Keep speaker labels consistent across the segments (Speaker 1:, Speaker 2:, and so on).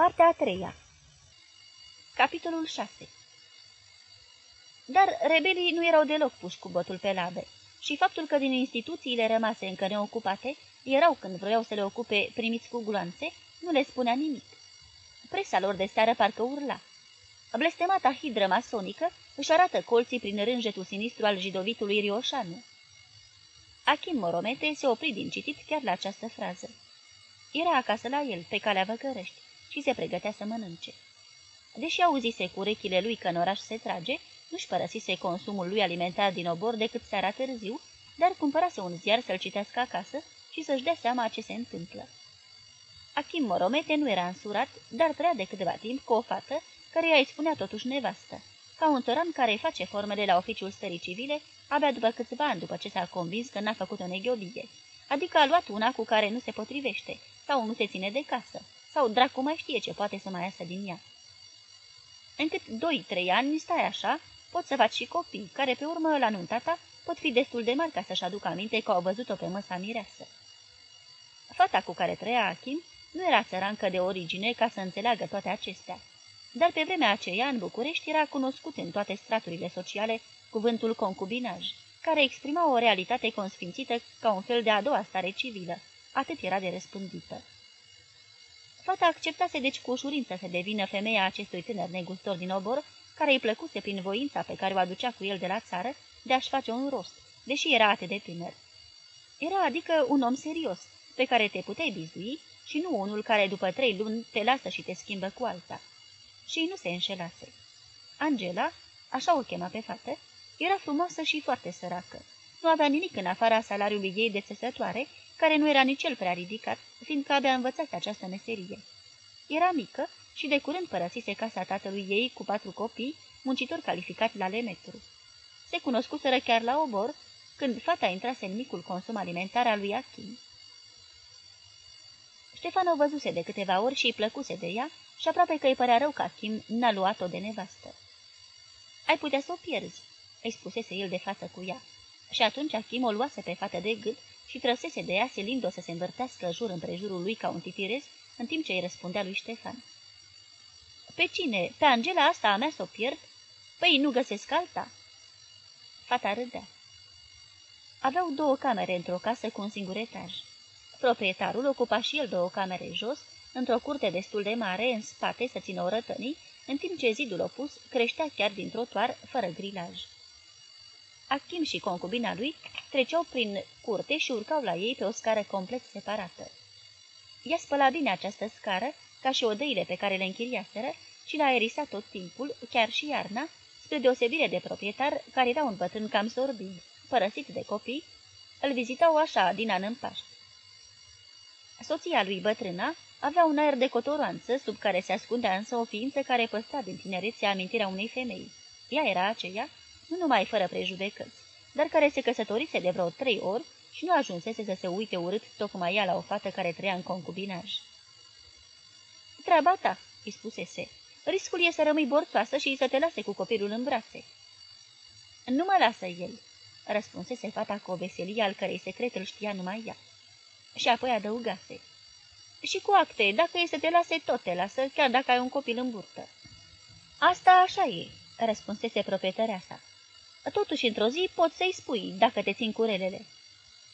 Speaker 1: Partea a treia Capitolul 6 Dar rebelii nu erau deloc puși cu botul pe labe și faptul că din instituțiile rămase încă neocupate erau când vreau să le ocupe primiți cu gloanțe, nu le spunea nimic. Presa lor de seară parcă urla. Blestemata hidră masonică își arată colții prin rânjetul sinistru al jidovitului Rioșanu. Achim Moromete se opri din citit chiar la această frază. Era acasă la el, pe calea Văcărești, și se pregătea să mănânce. Deși auzise cu urechile lui că în oraș se trage, nu-și părăsise consumul lui alimentar din obor decât seara târziu, dar cumpărase un ziar să-l citească acasă și să-și dea seama ce se întâmplă. Achim Moromete nu era însurat, dar trăia de câteva timp cu o fată care îi spunea totuși nevastă, ca un țăran care îi face formele la oficiul stării civile abia după câțiva ani după ce s-a convins că n-a făcut o neghiobie, adică a luat una cu care nu se potrivește, sau nu se ține de casă, sau dracu mai știe ce poate să mai iasă din ea. Încât doi-trei ani stai așa, poți să faci și copii, care pe urmă, la nuntata, pot fi destul de mari ca să-și aducă aminte că au văzut-o pe măsa mireasă. Fata cu care trăia Achim nu era țărancă de origine ca să înțeleagă toate acestea, dar pe vremea aceea, în București, era cunoscut în toate straturile sociale cuvântul concubinaj, care exprima o realitate consfințită ca un fel de a doua stare civilă, atât era de răspândită. Fata acceptase deci cu ușurință să devină femeia acestui tânăr negustor din obor, care îi plăcuse prin voința pe care o aducea cu el de la țară de a-și face un rost, deși era atât de tânăr. Era adică un om serios, pe care te puteai bizui și nu unul care după trei luni te lasă și te schimbă cu alta. Și nu se înșelase. Angela, așa o chema pe fată, era frumoasă și foarte săracă. Nu avea nimic în afara salariului ei de țesătoare, care nu era nici el prea ridicat, fiindcă abia învățase această meserie. Era mică și de curând părăsise casa tatălui ei cu patru copii, muncitori calificați la lemetru. Se cunoscuseră chiar la obor, când fata intrase în micul consum alimentar al lui Achim. Ștefan o văzuse de câteva ori și îi plăcuse de ea și aproape că îi părea rău că Achim n-a luat-o de nevastă. Ai putea să o pierzi," îi spusese el de față cu ea. Și atunci Achim o luase pe fată de gât și trăsese de ea, silindu-o să se învârtească jur împrejurul lui ca un titirez, în timp ce îi răspundea lui Ștefan. Pe cine? Pe Angela asta a mea să o pierd? Păi nu găsesc alta?" Fata râdea. Aveau două camere într-o casă cu un singur etaj. Proprietarul ocupa și el două camere jos, într-o curte destul de mare, în spate să țină orătănii, în timp ce zidul opus creștea chiar din trotuar, fără grilaj. Achim și concubina lui treceau prin curte și urcau la ei pe o scară complet separată. Ea spăla bine această scară, ca și odăile pe care le închiriaseră, și l-a aerisat tot timpul, chiar și iarna, spre deosebire de proprietar, care era un bătrân cam sorbid, părăsit de copii, îl vizitau așa din an în Paști. Soția lui bătrâna avea un aer de cotoroanță, sub care se ascundea însă o ființă care păstra din tinerețe amintirea unei femei. Ea era aceea, nu numai fără prejudecăți, dar care se căsătorise de vreo trei ori și nu ajunsese să se uite urât tocmai ea la o fată care trăia în concubinaj. Treaba ta," îi spusese. Riscul e să rămâi borțoasă și să te lase cu copilul în brațe." Nu mă lasă el," răspunsese fata cu o veselie al cărei secret îl știa numai ea. Și apoi adăugase. Și cu acte, dacă e să te lase, tot te lasă, chiar dacă ai un copil în burtă." Asta așa e," răspunsese proprietarea sa. Totuși, într-o zi poți să-i spui, dacă te țin curelele.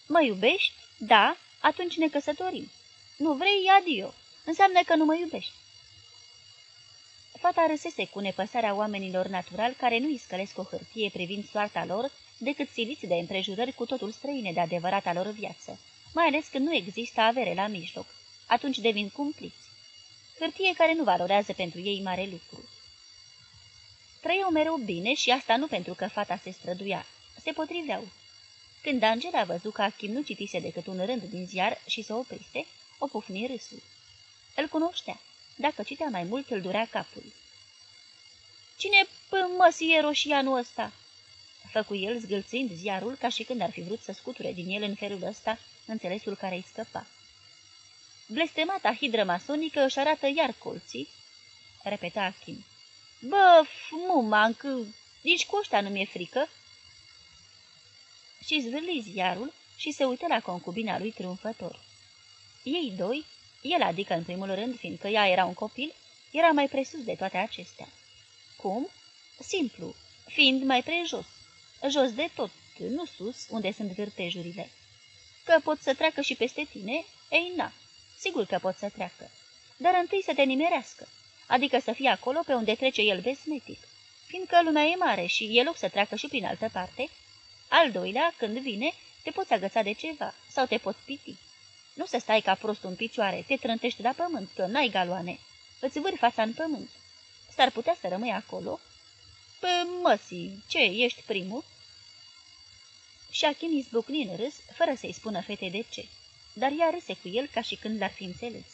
Speaker 1: Mă iubești? Da, atunci ne căsătorim. Nu vrei, adio. Înseamnă că nu mă iubești. Fata râsese cu nepăsarea oamenilor natural care nu iscălesc o hârtie privind soarta lor decât siliți de împrejurări cu totul străine de adevărata lor viață, mai ales când nu există avere la mijloc. Atunci devin cumpliți. Hârtie care nu valorează pentru ei mare lucru. Trăiau mereu bine și asta nu pentru că fata se străduia. Se potriveau. Când Angela a văzut că Achim nu citise decât un rând din ziar și se oprise, o pufni râsul. Îl cunoștea. Dacă citea mai mult, îl durea capul. Cine pămăs e roșianul ăsta?" Făcu el, zgâlțind ziarul, ca și când ar fi vrut să scuture din el în felul ăsta înțelesul care îi scăpa. Blestemata hidră masonică își arată iar colții, repeta Achim. Bă, muma, că nici cu ăștia nu mi-e frică." Și zvârli ziarul și se uită la concubina lui triumfător. Ei doi, El, adică în primul rând, fiindcă ea era un copil, era mai presus de toate acestea. Cum? Simplu, fiind mai prejos, jos de tot, nu sus, unde sunt vârtejurile. Că pot să treacă și peste tine? Ei, na, sigur că pot să treacă. Dar întâi să te nimerească, adică să fie acolo pe unde trece el vesmetic, fiindcă lumea e mare și e loc să treacă și prin altă parte. Al doilea, când vine, te poți agăța de ceva sau te poți piti. Nu să stai ca prostul în picioare, te trântești la pământ, că n-ai galoane. Îți vâri fața în pământ. S-ar putea să rămâi acolo? Pă, măsii, ce, ești primul? Și Achim izbucni în râs, fără să-i spună fetei de ce, dar ea râse cu el ca și când l-ar fi înțeles.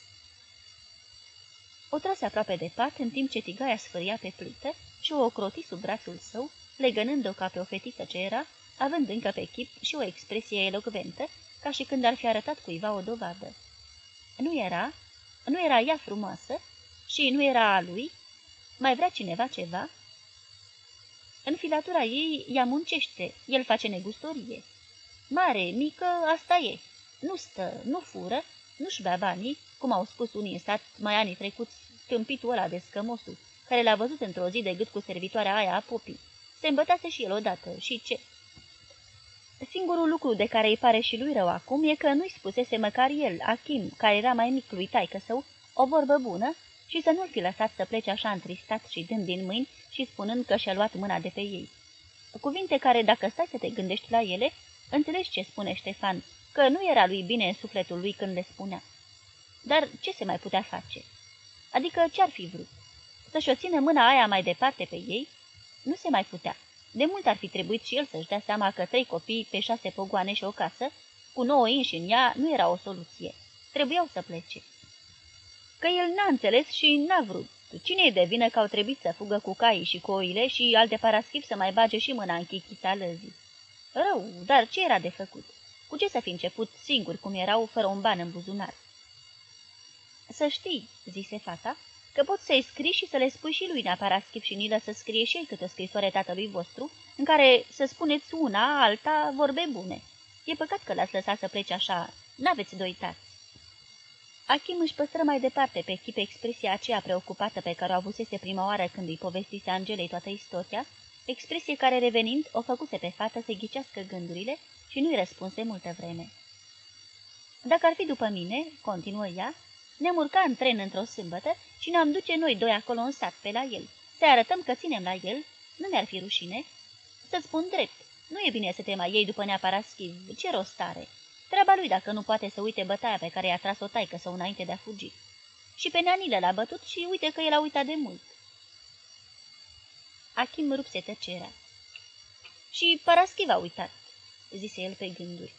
Speaker 1: O trase aproape de pat, în timp ce tigaia sfâria pe plită și o ocroti sub brațul său, legănând-o ca pe o fetiță ce era, având încă pe chip și o expresie elocventă, ca și când ar fi arătat cuiva o dovadă. Nu era, nu era ea frumoasă și nu era a lui? Mai vrea cineva ceva? În filatura ei ea muncește, el face negustorie. Mare, mică, asta e. Nu stă, nu fură, nu-și bea banii, cum au spus unii în stat mai anii trecuți, câmpitul ăla de scămosul, care l-a văzut într-o zi de gât cu servitoarea aia a popii. Se îmbătase și el odată, și ce? Singurul lucru de care îi pare și lui rău acum e că nu-i spusese măcar el, Achim, care era mai mic lui taică său, o vorbă bună și să nu-l fi lăsat să plece așa întristat și dând din mâini și spunând că și-a luat mâna de pe ei. Cuvinte care, dacă stai să te gândești la ele, înțelegi ce spune Ștefan, că nu era lui bine în sufletul lui când le spunea. Dar ce se mai putea face? Adică ce-ar fi vrut? Să-și o țină mâna aia mai departe pe ei? Nu se mai putea. De mult ar fi trebuit și el să-și dea seama că trei copii pe șase pogoane și o casă, cu nouă inși în ea, nu era o soluție. Trebuiau să plece. Că el n-a înțeles și n-a vrut. Cine e de vină că au trebuit să fugă cu caii și cu oile și alte paraschip să mai bage și mâna în chichita lăzii? Rău, dar ce era de făcut? Cu ce să fi început singur cum erau, fără un ban în buzunar? Să știi, zise fata, că poți să-i scrii și să le spui și lui Naparaschip și Nilă să scrie și el câte o scrisoare tatălui vostru, în care să spuneți una, alta, vorbe bune. E păcat că l-ați lăsat să plece așa, n-aveți de uitat. Achim își păstră mai departe pe chip expresia aceea preocupată pe care o avusese prima oară când îi povestise Angelei toată istoria, expresie care revenind o făcuse pe fată să ghicească gândurile și nu-i răspunse multă vreme. Dacă ar fi după mine, continuă ea, ne-am urcat în tren într-o sâmbătă și ne-am duce noi doi acolo în sat pe la el. Să arătăm că ținem la el, nu mi-ar fi rușine. Să-ți spun drept, nu e bine să te mai iei după neapărat schiv, ce rost are. Treaba lui dacă nu poate să uite bătaia pe care i-a tras-o taică sau înainte de a fugi. Și pe neanile l-a bătut și uite că el a uitat de mult. Achim rupse tăcerea. Și Paraschiv a uitat, zise el pe gânduri.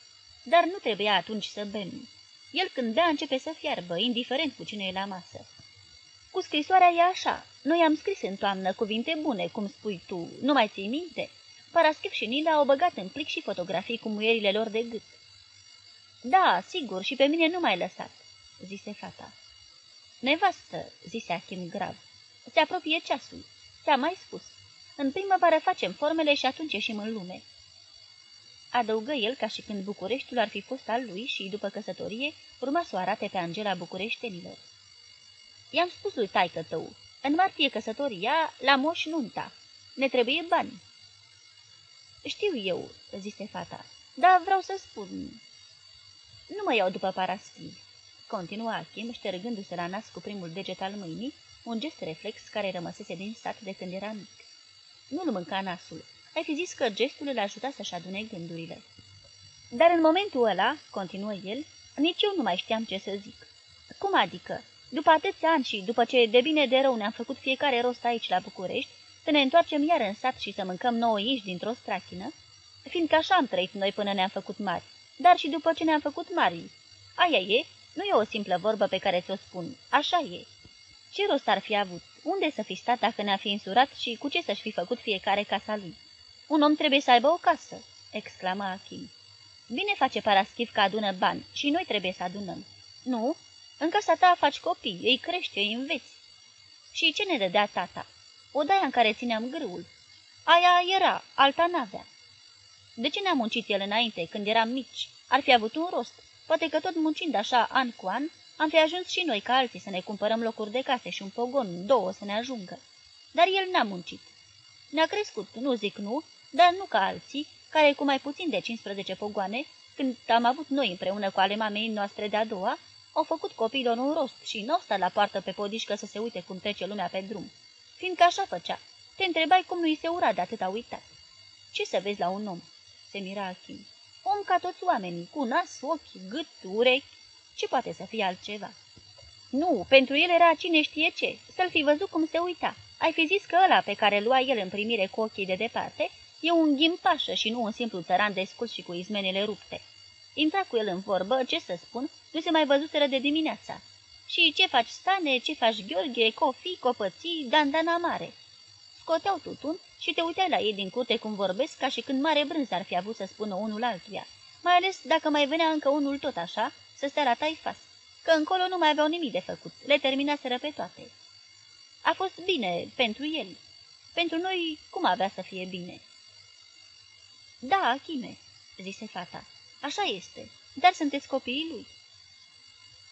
Speaker 1: Dar nu trebuia atunci să bem. El când bea începe să fiarbă, indiferent cu cine e la masă. Cu scrisoarea e așa. Noi am scris în toamnă cuvinte bune, cum spui tu. Nu mai ții minte? Paraschiv și Nila au băgat în plic și fotografii cu muierile lor de gât. Da, sigur, și pe mine nu mai lăsat, zise fata. Nevastă, zise Achim grav, se apropie ceasul. Ți-am mai spus. În primăvară facem formele și atunci ieșim în lume. Adăugă el ca și când Bucureștiul ar fi fost al lui și, după căsătorie, urma să o arate pe Angela bucureștenilor. I-am spus lui taică tău, în martie căsătoria, la moș nunta. Ne trebuie bani. Știu eu, zise fata, dar vreau să spun... Nu mă iau după paraschiv, continua Achim, ștergându-se la nas cu primul deget al mâinii, un gest reflex care rămăsese din sat de când era mic. Nu-l mânca nasul. Ai fi zis că gestul îl ajuta să-și adune gândurile. Dar în momentul ăla, continuă el, nici eu nu mai știam ce să zic. Cum adică? După atâția ani și după ce de bine de rău ne-am făcut fiecare rost aici la București, să ne întoarcem iar în sat și să mâncăm nouă inși dintr-o strachină, fiindcă așa am trăit noi până ne-am făcut mari, dar și după ce ne-am făcut mari. Aia e, nu e o simplă vorbă pe care ți-o spun, așa e. Ce rost ar fi avut? Unde să fi stat dacă ne-a fi însurat și cu ce să-și fi făcut fiecare casa lui? Un om trebuie să aibă o casă, exclama Achim. Bine face paraschiv că adună bani și noi trebuie să adunăm. Nu, în casa ta faci copii, îi crește, îi înveți. Și ce ne dădea tata? O daia în care țineam grâul. Aia era, alta n-avea. De ce ne-a muncit el înainte, când eram mici? Ar fi avut un rost. Poate că tot muncind așa an cu an, am fi ajuns și noi ca alții să ne cumpărăm locuri de case și un pogon, două să ne ajungă. Dar el n-a muncit. Ne-a crescut, nu zic nu, dar nu ca alții, care cu mai puțin de 15 pogoane, când am avut noi împreună cu ale mamei noastre de-a doua, au făcut copiilor un rost și nu au stat la poartă pe podișcă să se uite cum trece lumea pe drum. Fiindcă așa făcea. Te întrebai cum nu-i se ura de atât a uitat. Ce să vezi la un om? Se mira Achim. Om ca toți oamenii, cu nas, ochi, gât, urechi. Ce poate să fie altceva? Nu, pentru el era cine știe ce, să-l fi văzut cum se uita. Ai fi zis că ăla pe care lua el în primire cu ochii de departe e un ghimpașă și nu un simplu țăran descurs și cu izmenele rupte. Intra cu el în vorbă, ce să spun, nu se mai văzuseră de dimineața. Și ce faci, Stane, ce faci, Gheorghe, Cofi, Copății, Dandana Mare? Scoteau tutun și te uitai la ei din curte cum vorbesc, ca și când mare brânz ar fi avut să spună unul altuia, mai ales dacă mai venea încă unul tot așa, să stea la taifas, că încolo nu mai aveau nimic de făcut, le terminaseră pe toate. A fost bine pentru el. Pentru noi, cum avea să fie bine? Da, Achime, zise fata, așa este, dar sunteți copiii lui.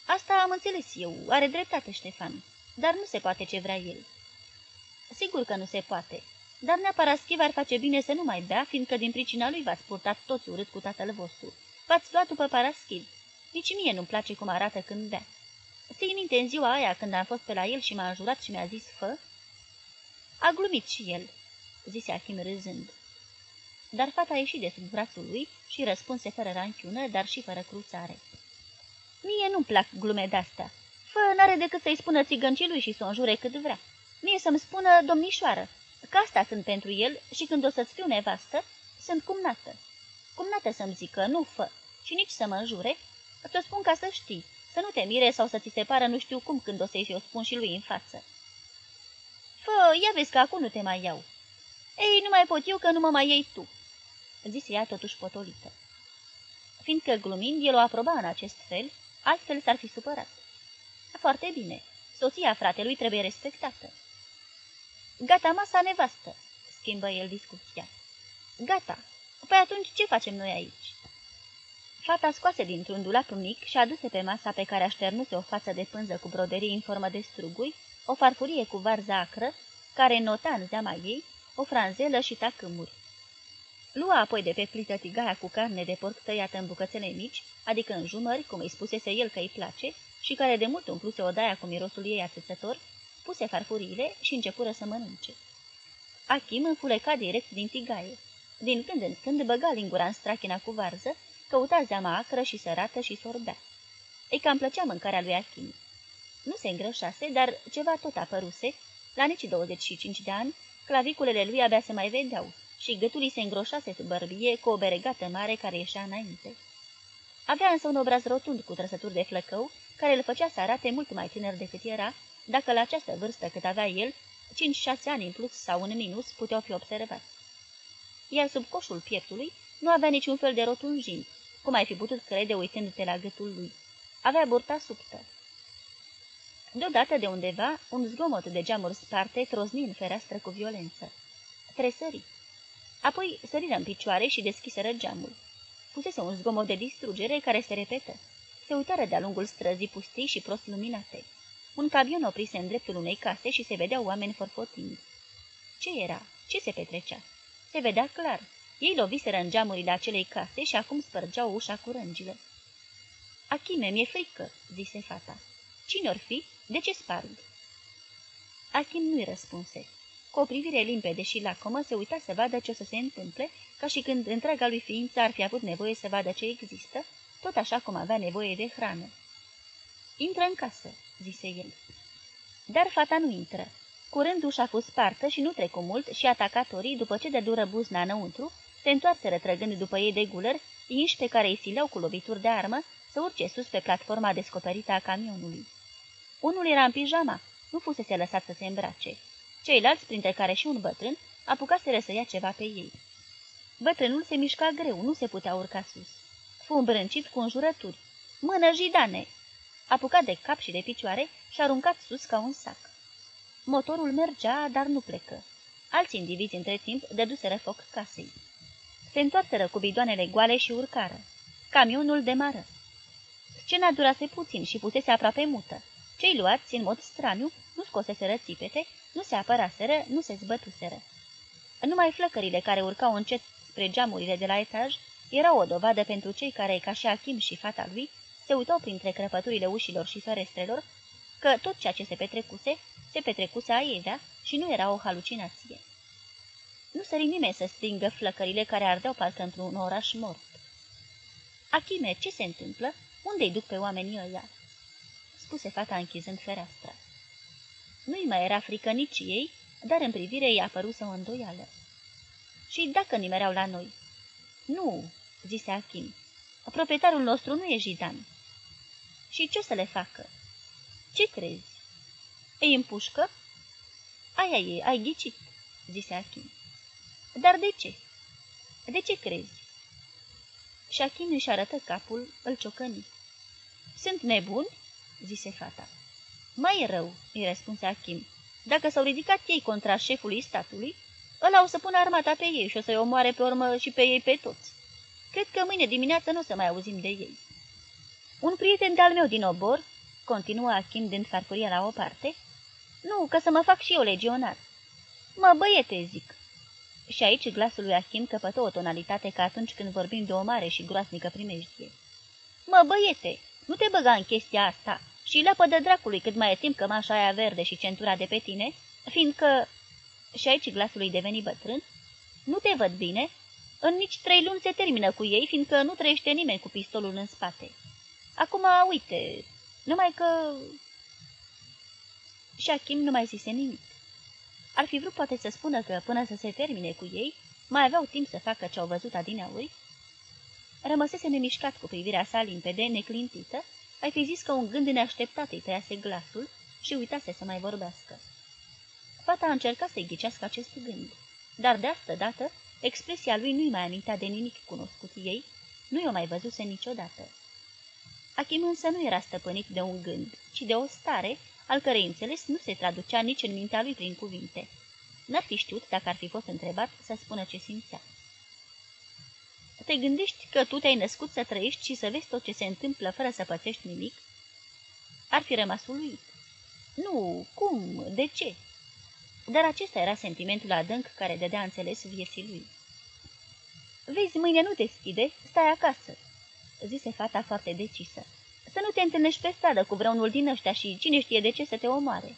Speaker 1: Asta am înțeles eu, are dreptate Ștefan, dar nu se poate ce vrea el. Sigur că nu se poate, dar Neaparaschiv ar face bine să nu mai bea, fiindcă din pricina lui v-ați purtat toți urât cu tatăl vostru. V-ați luat după Paraschiv. Nici mie nu-mi place cum arată când bea. Ții minte în ziua aia când am fost pe la el și m-a înjurat și mi-a zis fă? A glumit și el, zise Achim râzând. Dar fata a ieșit de sub brațul lui și răspunse fără ranchiună, dar și fără cruțare. Mie nu-mi plac glume de-astea. Fă n-are decât să-i spună țigăncii și să o înjure cât vrea. Mie să-mi spună domnișoară, că asta sunt pentru el și când o să-ți fiu nevastă, sunt cumnată. Cumnată să-mi zică, nu fă, și nici să mă înjure, ți-o spun ca să știi, să nu te mire sau să ți se pară nu știu cum când o să-i o spun și lui în față. Fă, ia vezi că acum nu te mai iau. Ei, nu mai pot eu că nu mă mai iei tu, zise ea totuși potolită. Fiindcă glumind, el o aproba în acest fel, altfel s-ar fi supărat. Foarte bine, soția fratelui trebuie respectată. Gata masa nevastă, schimbă el discuția. Gata, păi atunci ce facem noi aici? Fata scoase dintr-un dulap mic și aduse pe masa pe care așternuse o față de pânză cu broderie în formă de strugui, o farfurie cu varză acră, care nota în zeama ei, o franzelă și tacâmuri. Lua apoi de pe plită tigaia cu carne de porc tăiată în bucățele mici, adică în jumări, cum îi spusese el că îi place, și care de mult umpluse odaia cu mirosul ei atâțător, puse farfuriile și începură să mănânce. Achim înfuleca direct din tigaie. Din când în când băga lingura în strachina cu varză, căuta zeama acră și sărată și sorbea. Îi cam plăcea mâncarea lui Achim. Nu se îngrășase, dar ceva tot apăruse. La nici 25 de ani, claviculele lui abia se mai vedeau și gâtul se îngroșase sub bărbie cu o beregată mare care ieșea înainte. Avea însă un obraz rotund cu trăsături de flăcău, care îl făcea să arate mult mai tânăr decât era, dacă la această vârstă cât avea el, 5-6 ani în plus sau în minus puteau fi observați. Iar sub coșul pieptului nu avea niciun fel de rotunjimi, cum ai fi putut crede uitându-te la gâtul lui. Avea burta subtă. Deodată de undeva, un zgomot de geamuri sparte trozni în fereastră cu violență. Tresări. Apoi săriră în picioare și deschiseră geamul. Pusese un zgomot de distrugere care se repetă. Se uitară de-a lungul străzii pustii și prost luminate. Un camion oprise în dreptul unei case și se vedeau oameni forfotind. Ce era? Ce se petrecea? Se vedea clar. Ei loviseră în geamurile acelei case și acum spărgeau ușa cu rângile. Achime, mi-e frică," zise fata. Cine or fi? De ce sparg?" Achim nu-i răspunse. Cu o privire limpede și lacomă se uita să vadă ce o să se întâmple, ca și când întreaga lui ființă ar fi avut nevoie să vadă ce există, tot așa cum avea nevoie de hrană. Intră în casă," zise el. Dar fata nu intră. Curând ușa a fost spartă și nu trecu mult și atacatorii, după ce de dură buzna înăuntru, se întoarseră trăgând după ei de guler, inși pe care îi sileau cu lovituri de armă să urce sus pe platforma descoperită a camionului. Unul era în pijama, nu fusese lăsat să se îmbrace. Ceilalți, printre care și un bătrân, apucaseră să ia ceva pe ei. Bătrânul se mișca greu, nu se putea urca sus. Fu îmbrâncit cu înjurături. Mână, jidane! Apucat de cap și de picioare și aruncat sus ca un sac. Motorul mergea, dar nu plecă. Alți indivizi între timp dăduseră foc casei. Se întoarseră cu bidoanele goale și urcară. Camionul demară. Scena durase puțin și pusese aproape mută. Cei luați, în mod straniu, nu scoseseră țipete, nu se apăraseră, nu se zbătuseră. Numai flăcările care urcau încet spre geamurile de la etaj erau o dovadă pentru cei care, ca și Achim și fata lui, se uitau printre crăpăturile ușilor și ferestrelor, că tot ceea ce se petrecuse, se petrecuse aievea și nu era o halucinație. Nu sări nimeni să stingă flăcările care ardeau parcă într-un oraș mort. Achime, ce se întâmplă? Unde-i duc pe oamenii ăia?" Spuse fata închizând fereastra. Nu-i mai era frică nici ei, dar în privire i-a părut o îndoială. Și dacă nimereau la noi?" Nu," zise Achim. Proprietarul nostru nu e jidan." Și ce să le facă?" Ce crezi?" Îi împușcă?" Aia e, ai ghicit," zise Achim. Dar de ce?" De ce crezi?" Și Achim își arătă capul, îl ciocăni. Sunt nebuni?" Zise fata. Mai rău," îi răspunse Achim. Dacă s-au ridicat ei contra șefului statului, ăla o să pună armata pe ei și o să-i omoare pe urmă și pe ei pe toți. Cred că mâine dimineață nu o să mai auzim de ei." Un prieten de-al meu din obor, continuă Achim dând farfuria la o parte, nu, că să mă fac și eu legionar. Mă, băiete, zic. Și aici glasul lui Achim căpătă o tonalitate ca atunci când vorbim de o mare și groasnică primejdie. Mă, băiete, nu te băga în chestia asta și lapă de dracului cât mai e timp cămașa aia verde și centura de pe tine, fiindcă... Și aici glasul îi deveni bătrân. Nu te văd bine. În nici trei luni se termină cu ei, fiindcă nu trăiește nimeni cu pistolul în spate. Acum, uite, numai că... Și Achim nu mai zise nimic. Ar fi vrut poate să spună că, până să se termine cu ei, mai aveau timp să facă ce-au văzut adineauri. Rămăsese nemișcat cu privirea sa limpede, neclintită, ai fi zis că un gând neașteptat îi tăiase glasul și uitase să mai vorbească. Fata a încercat să-i ghicească acest gând, dar de asta dată expresia lui nu-i mai amintea de nimic cunoscut ei, nu i-o mai văzuse niciodată. Achim însă nu era stăpânit de un gând, ci de o stare, al cărei înțeles nu se traducea nici în mintea lui prin cuvinte. N-ar fi știut, dacă ar fi fost întrebat, să spună ce simțea. Te gândești că tu te-ai născut să trăiești și să vezi tot ce se întâmplă fără să pățești nimic? Ar fi rămas uluit. Nu, cum, de ce? Dar acesta era sentimentul adânc care dădea înțeles vieții lui. Vezi, mâine nu te schide, stai acasă, zise fata foarte decisă. Să nu te întâlnești pe stradă cu vreunul din ăștia și cine știe de ce să te omoare.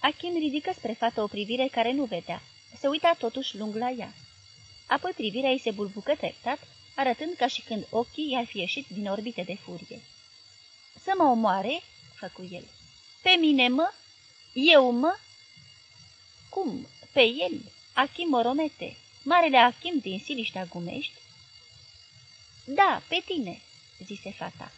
Speaker 1: Achim ridică spre fată o privire care nu vedea. Se uita totuși lung la ea. Apoi privirea ei se bulbucă treptat, arătând ca și când ochii i-ar fi ieșit din orbite de furie. Să mă omoare?" făcu el. Pe mine, mă? Eu, mă?" Cum? Pe el? Achim Moromete, marele Achim din Siliștea Gumești?" Da, pe tine," zise fata.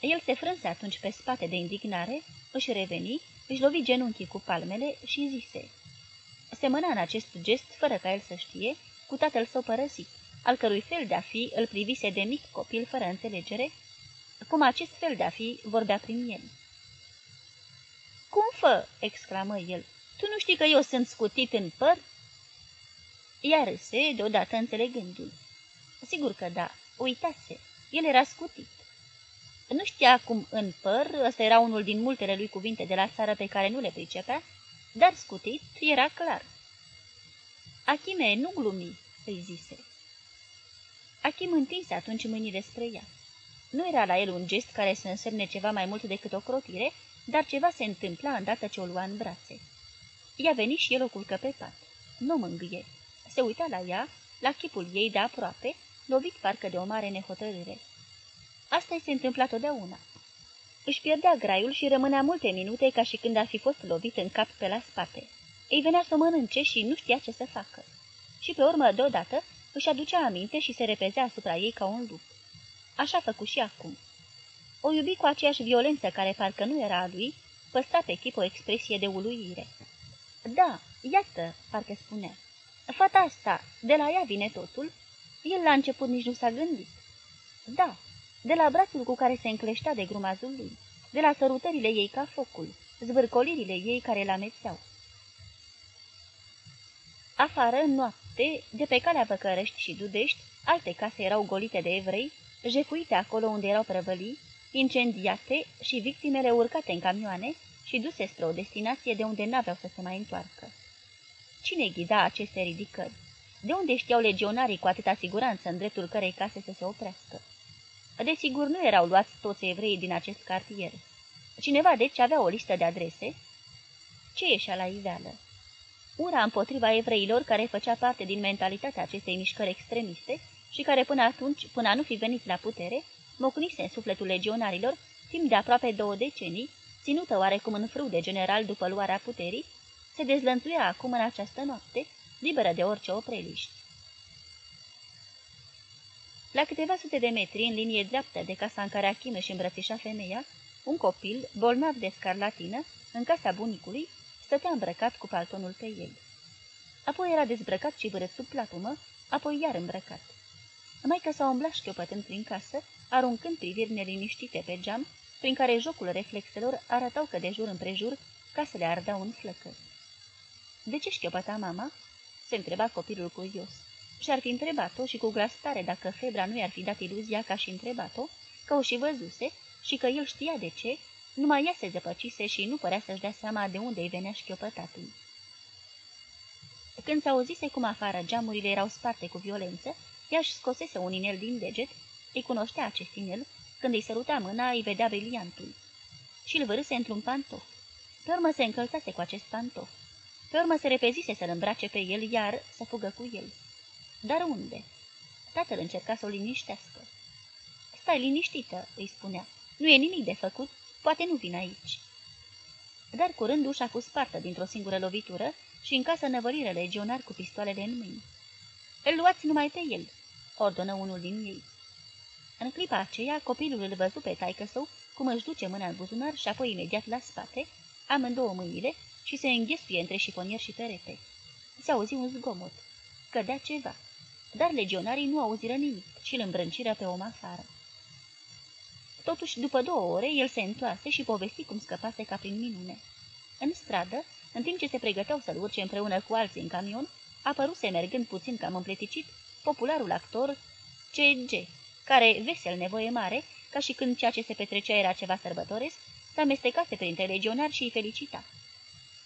Speaker 1: El se frânse atunci pe spate de indignare, își reveni, își lovi genunchii cu palmele și zise semăna în acest gest, fără ca el să știe, cu tatăl său părăsit, al cărui fel de-a fi îl privise de mic copil fără înțelegere, cum acest fel de-a fi vorbea prin el. Cum fă?" exclamă el. Tu nu știi că eu sunt scutit în păr?" Ea râse, deodată înțelegându-l. Sigur că da, uitase, el era scutit. Nu știa cum în păr, ăsta era unul din multele lui cuvinte de la țară pe care nu le pricepea, dar scutit era clar. Achime, nu glumi, îi zise. Achim întinse atunci mâinile spre ea. Nu era la el un gest care să însemne ceva mai mult decât o crotire, dar ceva se întâmpla îndată ce o lua în brațe. Ea veni și el o culcă pe pat. Nu mângâie. Se uita la ea, la chipul ei de aproape, lovit parcă de o mare nehotărâre. Asta i se întâmpla totdeauna. Își pierdea graiul și rămânea multe minute ca și când ar fi fost lovit în cap pe la spate. Ei venea să o mănânce și nu știa ce să facă. Și pe urmă, deodată, își aducea aminte și se repezea asupra ei ca un lup. Așa făcu și acum. O iubi cu aceeași violență care parcă nu era a lui, păstra pe chip o expresie de uluire. Da, iată, parcă spunea. Fata asta, de la ea vine totul? El la început nici nu s-a gândit. Da, de la brațul cu care se încleștea de grumazul lui, de la sărutările ei ca focul, zvârcolirile ei care la amețeau. Afară, în noapte, de pe calea Văcărești și Dudești, alte case erau golite de evrei, jefuite acolo unde erau prăvălii, incendiate și victimele urcate în camioane și duse spre o destinație de unde n-aveau să se mai întoarcă. Cine ghida aceste ridicări? De unde știau legionarii cu atâta siguranță în dreptul cărei case să se oprească? Desigur, nu erau luați toți evreii din acest cartier. Cineva, deci, avea o listă de adrese? Ce ieșea la iveală? Ura împotriva evreilor care făcea parte din mentalitatea acestei mișcări extremiste și care până atunci, până a nu fi venit la putere, mocnise în sufletul legionarilor timp de aproape două decenii, ținută oarecum în frâu de general după luarea puterii, se dezlănțuia acum în această noapte, liberă de orice opreliști. La câteva sute de metri, în linie dreaptă de casa în care Achim își îmbrățișa femeia, un copil, bolnav de scarlatină, în casa bunicului, stătea îmbrăcat cu paltonul pe el. Apoi era dezbrăcat și vărât sub platumă, apoi iar îmbrăcat. Maica s-a umblat șchiopătând prin casă, aruncând priviri neliniștite pe geam, prin care jocul reflexelor arătau că de jur împrejur casele ardeau în flăcări. De ce șchiopăta mama?" se întreba copilul curios. Și-ar fi întrebat-o și cu glas tare dacă febra nu i-ar fi dat iluzia ca și întrebat-o, că o și văzuse și că el știa de ce, numai ea se zăpăcise și nu părea să-și dea seama de unde îi venea șchiopătatul. Când s-auzise cum afară geamurile erau sparte cu violență, ea își scosese un inel din deget, îi cunoștea acest inel, când îi săruta mâna, îi vedea briliantul. Și îl vărâse într-un pantof. Pe urmă se încălțase cu acest pantof. Pe urmă se repezise să-l îmbrace pe el, iar să fugă cu el. Dar unde? Tatăl încerca să o liniștească. Stai liniștită, îi spunea. Nu e nimic de făcut, poate nu vin aici. Dar curând ușa a fost spartă dintr-o singură lovitură și în casă năvălire legionari cu pistoalele în mâini. Îl luați numai pe el, ordonă unul din ei. În clipa aceea, copilul îl văzu pe taică său cum își duce mâna în buzunar și apoi imediat la spate, amândouă mâinile, și se înghesuie între șifonier și perete. Se auzi un zgomot. Cădea ceva. Dar legionarii nu auziră nimic și îl îmbrânciră pe om afară. Totuși, după două ore, el se întoarse și povesti cum scăpase ca prin minune. În stradă, în timp ce se pregăteau să-l urce împreună cu alții în camion, apăruse mergând puțin cam împleticit popularul actor C.G., care, vesel nevoie mare, ca și când ceea ce se petrecea era ceva sărbătoresc, s-amestecase printre legionari și îi felicita.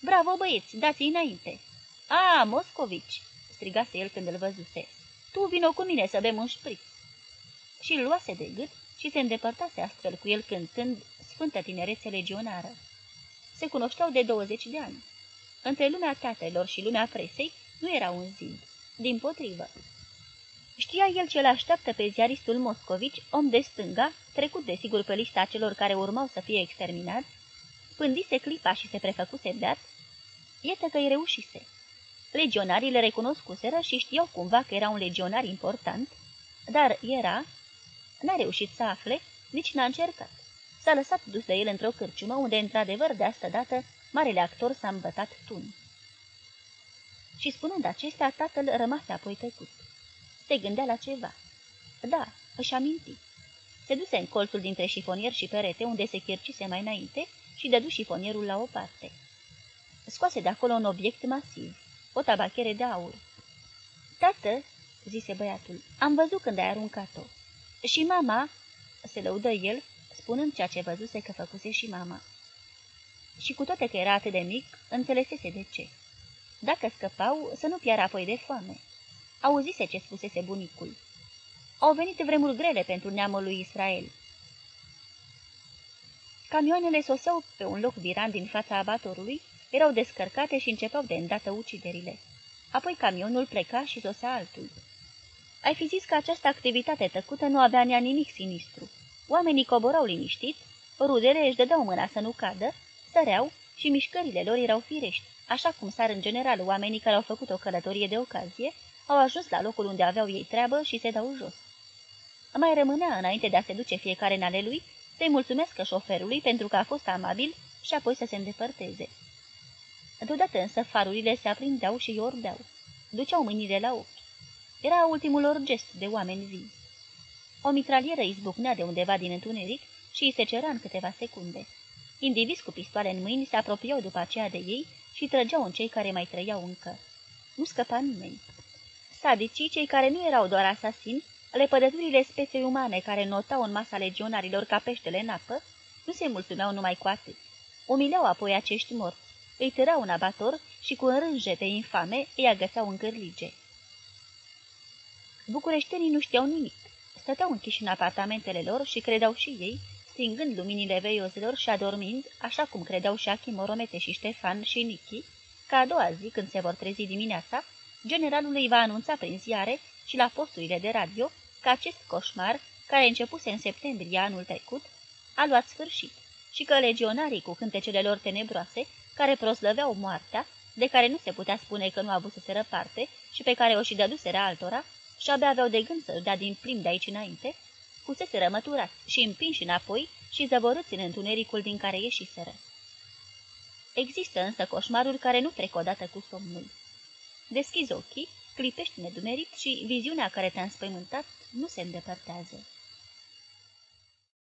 Speaker 1: Bravo, băieți, dați înainte!" A, Moscovici!" strigase el când îl văzuse. Tu vino cu mine să bem un șpriț!" Și îl luase de gât și se îndepărtase astfel cu el cântând Sfântă Tinerețe Legionară. Se cunoșteau de 20 de ani. Între lumea teatrelor și lumea presei nu era un zid, din potrivă. Știa el ce l așteaptă pe ziaristul Moscovici, om de stânga, trecut desigur pe lista celor care urmau să fie exterminați, pândise clipa și se prefăcuse beat, iată că îi reușise. Legionarii le recunoscuseră și știau cumva că era un legionar important, dar era... N-a reușit să afle, nici n-a încercat. S-a lăsat dus de el într-o cârciumă, unde, într-adevăr, de asta dată, marele actor s-a îmbătat tun. Și spunând acestea, tatăl rămase apoi tăcut. Se gândea la ceva. Da, își aminti. Se duse în colțul dintre șifonier și perete, unde se chircise mai înainte, și dădu șifonierul la o parte. Scoase de acolo un obiect masiv, o tabachere de aur. Tată, zise băiatul, am văzut când ai aruncat-o. Și mama, se lăudă el, spunând ceea ce văzuse că făcuse și mama. Și cu toate că era atât de mic, înțelesese de ce. Dacă scăpau, să nu piară apoi de foame. Auzise ce spusese bunicul. Au venit vremuri grele pentru neamul lui Israel. Camioanele soseau pe un loc viran din fața abatorului, erau descărcate și începeau de îndată uciderile. Apoi camionul pleca și sosea altul. Ai fi zis că această activitate tăcută nu avea nea nimic sinistru. Oamenii coborau liniștiți, rudele își dădeau mâna să nu cadă, săreau și mișcările lor erau firești, așa cum sar în general oamenii care au făcut o călătorie de ocazie, au ajuns la locul unde aveau ei treabă și se dau jos. Mai rămânea, înainte de a se duce fiecare în ale lui, să-i mulțumească șoferului pentru că a fost amabil și apoi să se îndepărteze. Deodată însă farurile se aprindeau și iordeau. Duceau mâinile la ochi. Era ultimul lor gest de oameni vii. O mitralieră izbucnea de undeva din întuneric și îi se cera în câteva secunde. Indivizi cu pistoale în mâini se apropiau după aceea de ei și trăgeau în cei care mai trăiau încă. Nu scăpa nimeni. Sadicii, cei care nu erau doar asasini, lepădăturile speței umane care notau în masa legionarilor ca peștele în apă, nu se mulțumeau numai cu atât. Umileau apoi acești morți, îi târau un abator și cu înrânjete infame îi agățau în cârlige. Bucureștenii nu știau nimic. Stăteau închiși în apartamentele lor și credeau și ei, stingând luminile veiozilor și adormind, așa cum credeau și Achim, Moromete și Ștefan și Nichi, că a doua zi, când se vor trezi dimineața, generalul îi va anunța prin ziare și la posturile de radio că acest coșmar, care începuse în septembrie anul trecut, a luat sfârșit și că legionarii cu cântecele lor tenebroase, care proslăveau moartea, de care nu se putea spune că nu avuseseră parte și pe care o și dăduseră altora, și abia aveau de gând să dea din plim de aici înainte, fusese rămăturați și împinși înapoi și zăvorâți în întunericul din care ieșiseră. Există însă coșmaruri care nu trec odată cu somnul. Deschizi ochii, clipești nedumerit și viziunea care te-a înspăimântat nu se îndepărtează.